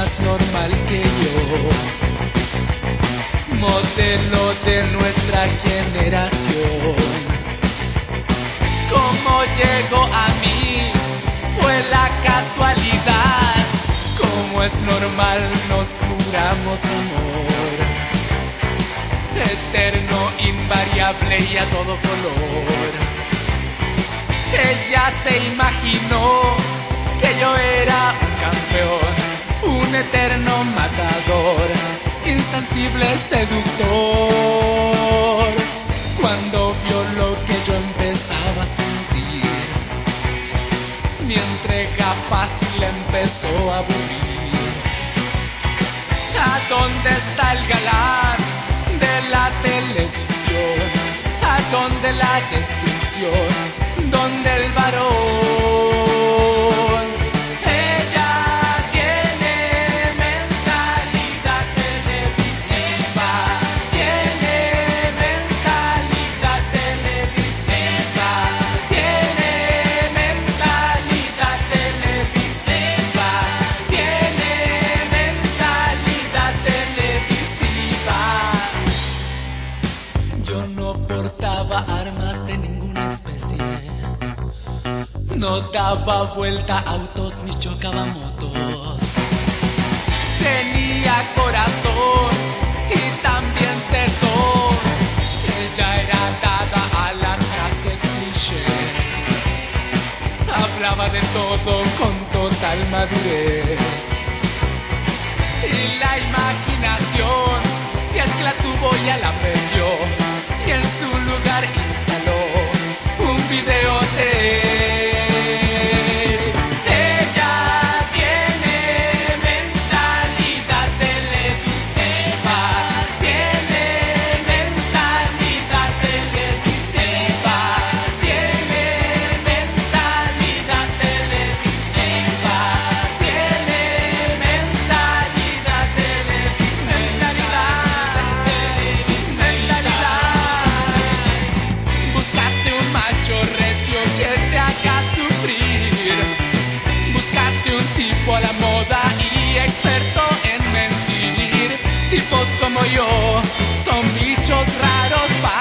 más normal que yo. Modelo de nuestra generación. Como llegó a mí fue la casualidad. Como es normal nos juramos amor. Eterno, invariable y a todo color. Ella se imaginó que yo era un campeón, un eterno matador, insensible seductor. Cuando vio lo que yo empezaba a sentir, mi entrega fácil empezó a aburrir. ¿A dónde está el galán de la televisión? ¿A dónde la destrucción? ¿Dónde el varón? Armas de ninguna especie. No daba vuelta autos ni chocaba motos. Tenía corazón y también tesón. Ella era dada a las frases cliché. Hablaba de todo con total madurez. Y la imaginación, si es que la tuvo ya la perdió. Raros